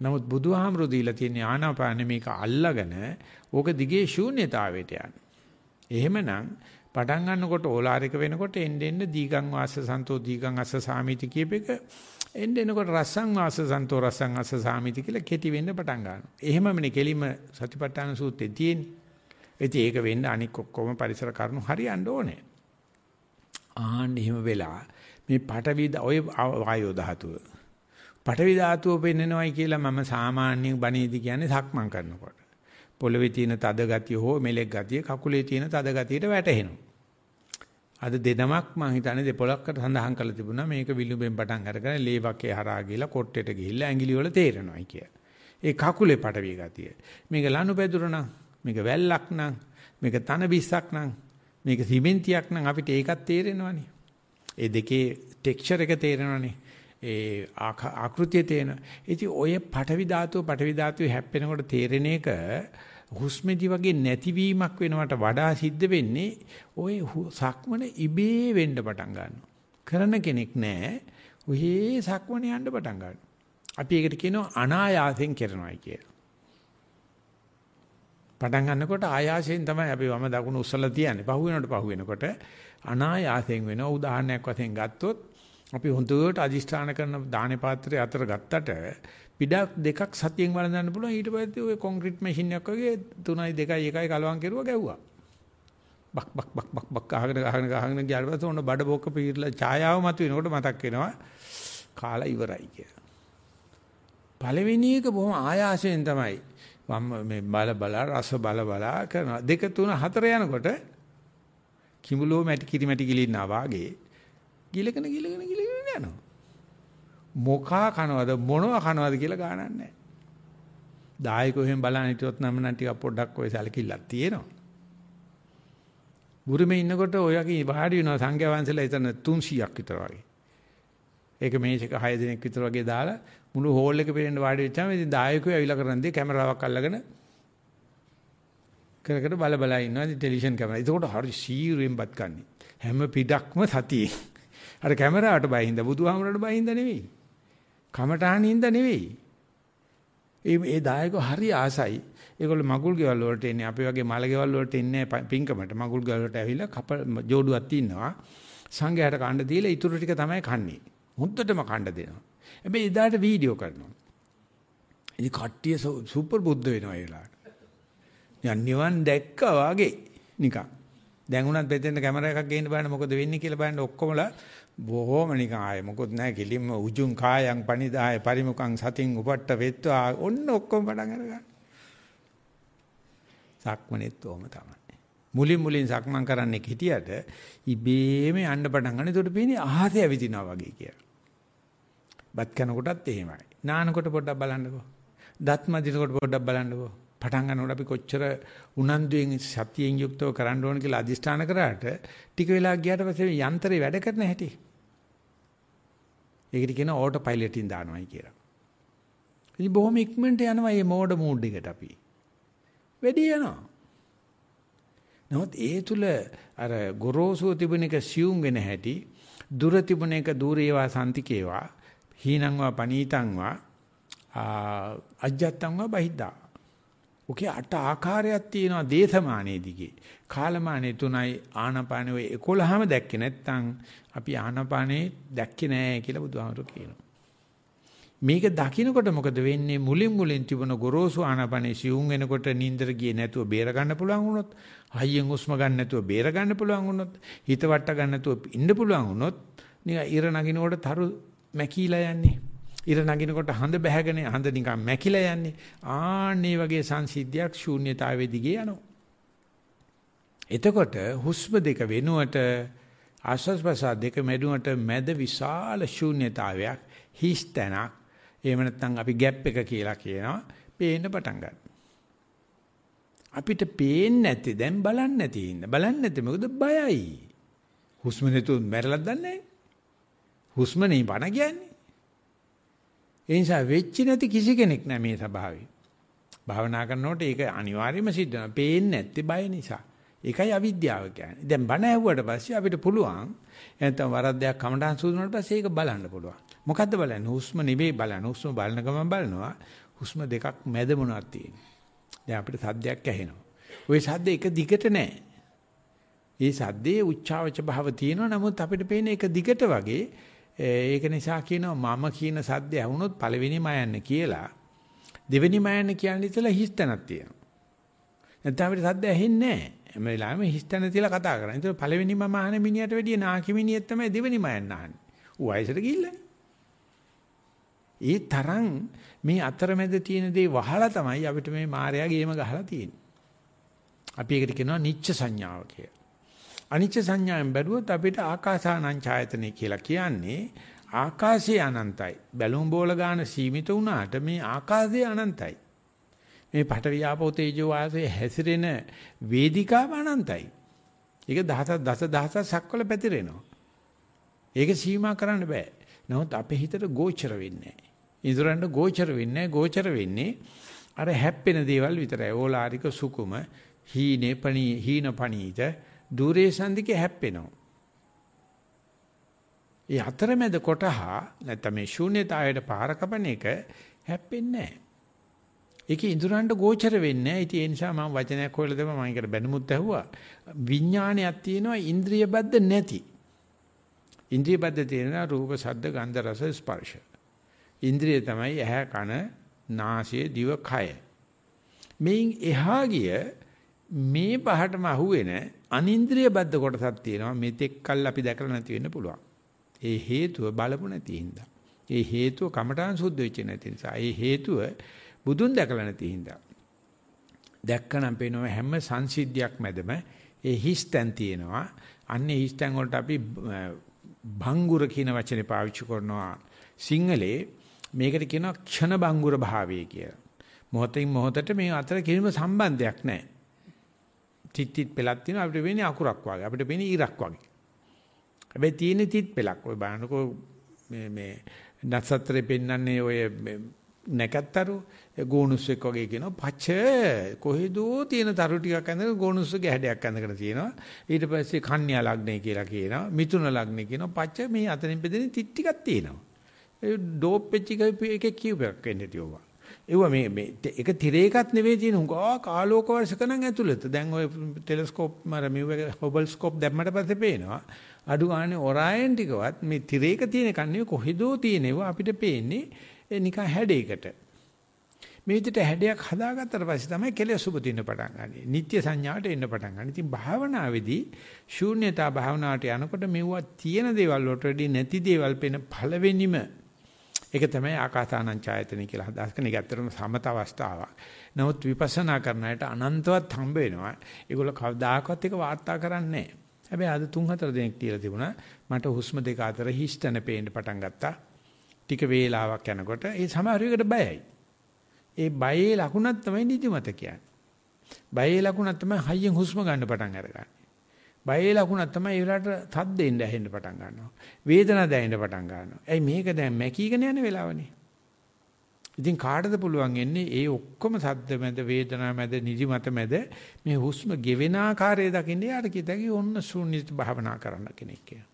නමුත් බුදුහාමුදුරු දීලා තියෙන ආනාපාන මේක අල්ලගෙන ඕක දිගේ ශූන්‍යතාවයට යන. එහෙමනම් පටන් ගන්නකොට ඕලාරික වෙනකොට එන්න එන්න දීගං වාස සන්තෝ දීගං අස්ස සාමිති කියපෙක එන්න එනකොට රස්සං වාස සන්තෝ රස්සං අස්ස සාමිති කියලා කෙටි වෙන්න පටන් ගන්නවා. එහෙමමනේ කෙලිම සතිපට්ඨාන සූත්‍රයේ තියෙන්නේ. ඉතින් ඒක වෙන්න අනික් ඔක්කොම පරිසර කරුණු හරියන්න ඕනේ. ආන්න එහෙම වෙලා මේ පටවි ඔය වායෝ ධාතුව. පටවි ධාතුව පෙන්නනවයි කියලා මම සාමාන්‍ය බණේදී කියන්නේ සක්මන් කරනකොට. පොළවේ තියෙන තද ගතිය හෝ මෙලෙක් ගතිය කකුලේ තියෙන තද ගතියට වැටහෙනවා. අද දෙනමක් මම හිතන්නේ දෙපොලක්කට සඳහන් කරලා තිබුණා මේක විලුඹෙන් පටන් අරගෙන ලේවකේ හරහා ගිහලා කොට්ටෙට ගිහිල්ලා ඇඟිලි වල තේරෙනවායි කිය. ඒ කකුලේ පටවිය ගතිය. මේක ලනු පැදුර නම් මේක වැල්ලක් නම් මේක තන බිස්සක් නම් මේක සිමෙන්තියක් නම් අපිට ඒකත් තේරෙනවනේ. ඒ දෙකේ ටෙක්ස්චර් එක තේරෙනවනේ. ඒ ආකෘතිය තේන. ඉතින් ඔය පටවි ධාතුව පටවි ධාතුවේ හැප්පෙනකොට තේරෙන එක හුස්මෙදි වගේ නැතිවීමක් වෙනවට වඩා සිද්ධ වෙන්නේ ওই සක්මන ඉබේ වෙන්න පටන් ගන්නවා. කරන කෙනෙක් නැහැ. ඔහේ සක්මන යන්න පටන් ගන්නවා. අපි ඒකට කියනවා අනායාසයෙන් කරනවායි කියලා. පටන් ගන්නකොට ආයාසයෙන් තමයි අපි වම දකුණු උස්සලා තියන්නේ. පහු වෙනකොට පහු වෙනකොට අනායාසයෙන් වෙනවා. උදාහරණයක් වශයෙන් ගත්තොත් අපි හොඳට අදිෂ්ඨාන කරන දානේ පාත්‍රය අතර ගත්තට පිටක් දෙකක් සතියෙන් වළඳන්න පුළුවන් ඊට පස්සේ ඔය කොන්ක්‍රීට් මැෂින් එකක් වගේ 3යි 2යි 1යි කලවම් කෙරුවා ගැව්වා. බක් බක් බක් බක් බක් ගහගෙන ගහගෙන ගහගෙන ගියාට පස්සේ ඔන්න බඩ බොක්ක පීරලා ඡායාව මත වෙනකොට මතක් වෙනවා කාලා ඉවරයි කියලා. පළවෙනි එක බොහොම ආයාසයෙන් තමයි වම් මේ බල බල රස බල බල කරනවා. දෙක තුන හතර යනකොට කිඹුලෝ මැටි කිරි මැටි ගිලින්නා වාගේ ගිලගෙන ගිලගෙන ගිලගෙන යනවා. මොකා කනවද මොනවා කනවද කියලා ගානක් නැහැ. දායකෝ එහෙම බලන්න හිටියොත් නම් නම් ටික පොඩ්ඩක් ඔය සැලකිල්ලක් තියෙනවා. බුරුමේ ඉන්නකොට ඔයගේ වාඩි වෙනවා සංඝයා වහන්සේලා එතන 300ක් විතර වගේ. ඒක මේෂක 6 දිනක් විතර වගේ දාලා මුළු හෝල් එක පෙරෙන්න වාඩි වෙච්චාම ඉතින් දායකයෝ ඇවිල්ලා කරන්නේ කැමරාවක් අල්ලගෙන කර කර බල බල ඉන්නවා ඉතින් ටෙලිවිෂන් කැමරා. ඒකට හරි සීරුවෙන්පත් කන්නේ. හැම පිටක්ම සතියේ. අර කැමරාවට බයින්ද බුදුහාමරට බයින්ද නෙවෙයි. කමටහනින්ද නෙවෙයි. ඒ ඒ දායකෝ හරි ආසයි. ඒගොල්ලෝ මගුල් ගෙවල් වලට එන්නේ අපි වගේ මල ගෙවල් වලට එන්නේ පින්කමට මගුල් ගෙවල් වලට ඇවිල්ලා කප ජෝඩුවක් ඉන්නවා. සංඝයාට කණ්ඩ දීලා ඊටු ටික තමයි කන්නේ. හොද්දටම කණ්ඩ දෙනවා. හැබැයි එදාට වීඩියෝ කරනවා. ඉතින් කට්ටිය සුපර් බුද්ධ වෙනවා ඒ වෙලාවට. යන් නිවන් දැක්කා වගේ නිකන්. දැන් උනත් බෙදෙන්න කැමරා එකක් ගේන්න බලන්න මොකද වෙන්නේ කියලා බලන්න ඔක්කොමලා බොහොම නිකන් ආයේ මොකොත් නැහැ කිලින්ම උජුං කායං පනිදාය පරිමුඛං සතින් උපට්ඨ වෙත්වා ඔන්න ඔක්කොම පටන් අරගන්න. සක්මනේත් ඕම තමයි. මුලින් මුලින් සක්මන් කරන්නේ හිටියට ඉබේම යන්න පටන් ගන්න. ඒකට පේන්නේ අහසේ ඇවිදිනවා වගේ කියලා. බත් කනකොටත් එහෙමයි. නානකොට පොඩ්ඩක් බලන්නකෝ. දත් මදිනකොට පොඩ්ඩක් බලන්නකෝ. පටන් ගන්නකොට අපි කොච්චර උනන්දුවෙන් සතියෙන් යුක්තව කරන්න ඕන කියලා අදිස්ථාන කරාට ටික වෙලා ගියාට පස්සේ යන්ත්‍රේ වැඩ කරන හැටි. ඒකට කියන ඕටෝ පයිලට්ින් දානවායි කියලා. ඉතින් බොහොම ඉක්මනට යනවා මේ මෝඩ මූඩ් එකට අපි. වැඩි යනවා. නමුත් ඒ තුල අර ගොරෝසුව තිබුණ එක සියුම් වෙන හැටි දුර තිබුණ එක দূරේවා සම්තිකේවා හීනංවා පනීතංවා අජ්ජත්තංවා බහිද්දා ඔකේ අට ආකාරයක් තියෙනවා දේශමානයේ දිගේ. කාලමානයේ තුනයි ආනපානෙ ඔය 11ම දැක්කේ නැත්නම් අපි ආනපානෙ දැක්කේ නෑ කියලා බුදුහාමුදුරුවෝ කියනවා. මේක දකින්නකොට මොකද වෙන්නේ මුලින් මුලින් තිබුණ ගොරෝසු ආනපානෙ සිවුම් වෙනකොට නින්දර ගියේ නැතුව බේර ගන්න පුළුවන් වුණොත් හයියෙන් හුස්ම ගන්න නැතුව බේර ගන්න පුළුවන් වුණොත් හිත වට ගන්න නැතුව ඉන්න පුළුවන් වුණොත් නිකන් ඉර නගිනකොට තරු මැකිලා යන්නේ ඉර නගිනකොට හඳ බැහැගෙන හඳ නිකන් මැකිලා යන්නේ. ආන්නේ වගේ සංසිද්ධියක් ශූන්‍යතාවයේ දිගේ යනවා. එතකොට හුස්ම දෙක වෙනුවට ආශ්වාස ප්‍රශ්වාස දෙක මැදුවට මැද විශාල ශූන්‍යතාවයක් හිස්තැනක් එහෙම නැත්නම් අපි ગેප් එක කියලා කියනවා පේන්න පටන් ගන්නවා. අපිට පේන්නේ නැති දැන් බලන්නේ නැති ඉන්න. බලන්නේ නැති මොකද බයයි. හුස්ම නැතුව මැරලා දන්නේ හුස්ම නේ බණ කියන්නේ. ඒ නිසා වෙච්ච නැති කිසි කෙනෙක් නැහැ මේ ස්වභාවය. භාවනා කරනකොට ඒක අනිවාර්යයෙන්ම සිද්ධ වෙනවා. පේන්නේ නැත්තේ බය නිසා. ඒකයි අවිද්‍යාව කියන්නේ. දැන් බණ ඇහුවට පස්සේ අපිට පුළුවන් නැත්නම් වරද්දයක් කමටහන් සූදුනාට පස්සේ ඒක බලන්න පුළුවන්. මොකද්ද බලන්නේ? හුස්ම නෙවෙයි බලන්නේ. හුස්ම බලන ගමන් බලනවා. හුස්ම දෙකක් මැද මොනවද තියෙන්නේ. දැන් අපිට සද්දයක් ඇහෙනවා. ওই සද්ද එක දිගට නැහැ. ඒ සද්දේ උච්චාවච භාව තියෙනවා නමුත් අපිට පේන්නේ එක දිගට වගේ ඒක නිසා කියනවා මම කියන සද්ද ඇහුනොත් පළවෙනිම යන්නේ කියලා දෙවෙනිම යන්නේ කියන්නේ ඉතලා හිස්තනක් තියෙනවා. නැත්නම් අපිට සද්ද ඇහෙන්නේ නැහැ. හැම වෙලාවෙම හිස්තන තියලා කතා කරන්නේ. ඒතර පළවෙනිම මහාන මිනිහට වැඩිය නාකි මිනිහෙක් තමයි දෙවෙනිම යන්න අහන්නේ. ඌ වයසට ගිහිල්ලා. ඒ තරම් මේ අතරමැද තියෙන දේ වහලා තමයි අපිට මේ මායя ගේම ගහලා තියෙන්නේ. අපි ඒකට කියනවා නිච්ච සංඥාව කියලා. අනිච්ච සංඥාවෙන් බැලුවොත් අපිට ආකාසානං ඡායතනෙ කියලා කියන්නේ ආකාශය අනන්තයි. බැලුම් බෝල ගන්න සීමිත වුණාට මේ ආකාශය අනන්තයි. මේ පඨවි ආපෝ තේජෝ වාසයේ හැසිරෙන වේදිකාව අනන්තයි. ඒක දහස දස දහසක් සක්වල පැතිරෙනවා. ඒක සීමා කරන්න බෑ. නමුත් අපේ හිතට ගෝචර වෙන්නේ නැහැ. ඉදරන්ට ගෝචර වෙන්නේ ගෝචර වෙන්නේ අර හැප්පෙන දේවල් විතරයි. ඕලාරික සුකුම, හීනේ පණී, හීන පණීත, දුරේ සන්දිකේ හැප්පෙනවා. ඒ අතරමැද කොටහ නැත්නම් මේ ශූන්‍යතාවයට පාර කපන එක හැප්පෙන්නේ නැහැ. ඒකේ ඉඳුරන්ට ගෝචර වෙන්නේ නැහැ. ඉතින් ඒ නිසා මම වචනයක් හොයලා දෙම මම ඒකට බැනුමුත් ඇහුවා. විඥානයක් තියෙනවා ඉන්ද්‍රිය බද්ධ නැති. ඉන්ද්‍රිය බද්ධ තියෙනවා රූප, ශබ්ද, ගන්ධ, රස, ස්පර්ශ. ඉන්ද්‍රිය තමයි ඇහැ, කන, නාසය, දිව, කය. මේන් එහා ගිය මේ පහටම අහුවෙන අනින්ද්‍රිය බද්ධ කොටසක් තියෙනවා. මෙතෙක් කල් අපි දැකලා නැති වෙන්න පුළුවන්. ඒ හේතුව බලපු නැති හින්දා. ඒ හේතුව කමඨාන් සුද්ධ වෙච්ච නැති නිසා. ඒ හේතුව බුදුන් දැකලා නැති හින්දා. දැක්කනම් පේනවා හැම සංසිද්ධියක් මැදම ඒ හිස්තැන් තියෙනවා. අන්නේ හිස්තැන් වලට අපි භංගුර කියන වචනේ පාවිච්චි කරනවා. සිංහලේ මේකට කියනවා ක්ෂණ භංගුර භාවය කියලා. මොහොතින් මොහොතට මේ අතර කිසිම සම්බන්ධයක් නැහැ. තිත් තිත් පෙලක් තියෙනවා. අපිට වෙන්නේ අකුරක් වගේ. අපිට වෙන්නේ ඉරක් වගේ. හැබැයි තියෙන තිත් පෙලක්. ඔය බලනකො මේ මේ නසත්‍රේ පෙන්වන්නේ ඔය නැකත්තරු ගෝනුස්සෙක් වගේ කියනවා. පච්ච කොහෙදෝ තියෙන තරු ටිකක් ඇඳගෙන ගෝනුස්සගේ හැඩයක් ඇඳගෙන තියෙනවා. ඊට පස්සේ කන්‍යා ලග්නේ කියලා කියනවා. මිථුන ලග්නේ කියනවා. පච්ච මේ අතරින් බෙදෙන තිත් ටිකක් තියෙනවා. ඒ ඩෝප් වෙච්ච එකේ කියුපයක් වෙන්නේ තියෝවා ඒවා මේ මේ එක තිරේකත් නෙවෙයි තියෙන උගා කාලෝක වර්ෂක නම් ඇතුළත දැන් ඔය ටෙලස්කෝප් මර මෙව හොබල්ස්කෝප් දැම්මට පස්සේ පේනවා අඩු ගානේ ඔරායන් ටිකවත් මේ තිරේක තියෙන කන්නේ කොහෙදෝ තියෙනවා අපිට පේන්නේ නිකන් හැඩයකට. මේ විදිහට හැඩයක් හදාගත්තට පස්සේ තමයි කෙලෙස් උපදින්න පටන් ගන්නේ. නිත්‍ය සංඥාවට එන්න පටන් ගන්න. ඉතින් භාවනාවේදී ශූන්‍යතා භාවනාවට යනකොට මෙවුවා තියෙන දේවල් වලට වැඩි නැති දේවල් පෙන පළවෙනිම ඒක තමයි ආකාසානං ඡායතන කියලා හදාස් කරන. ඒක ඇත්තටම සමත අවස්ථාවක්. නමුත් විපස්සනා කරන අයට අනන්තවත් හම්බ වෙනවා. ඒගොල්ලෝ කවදාකවත් ඒක වාර්තා කරන්නේ නැහැ. හැබැයි අද 3-4 දෙනෙක් තියලා තිබුණා. මට හුස්ම දෙක අතර හිස්තන පේන්න පටන් ගත්තා. ටික වේලාවක් යනකොට ඒ සමහරවිකට බයයි. ඒ බයේ ලකුණක් තමයි නිදිමත කියන්නේ. බයේ ලකුණක් තමයි හයියෙන් හුස්ම ගන්න පටන් අරගන්නේ. බයේ ලකුණක් තමයි ඒ වෙලාවට තද්දෙන්න ඇහෙන්න පටන් ගන්නවා. වේදනාව දැනෙන්න පටන් ගන්නවා. ඇයි මේක දැන් මැකීගෙන යන වෙලාවනේ. ඉතින් කාටද පුළුවන් එන්නේ ඒ ඔක්කොම සද්ද මැද වේදනාව මැද නිදිමත මැද මේ හුස්ම ගෙවෙන ආකාරය දකින්න යාට කිතකි ඔන්න ශූන්‍යත භාවනා කරන්න කෙනෙක් කියලා.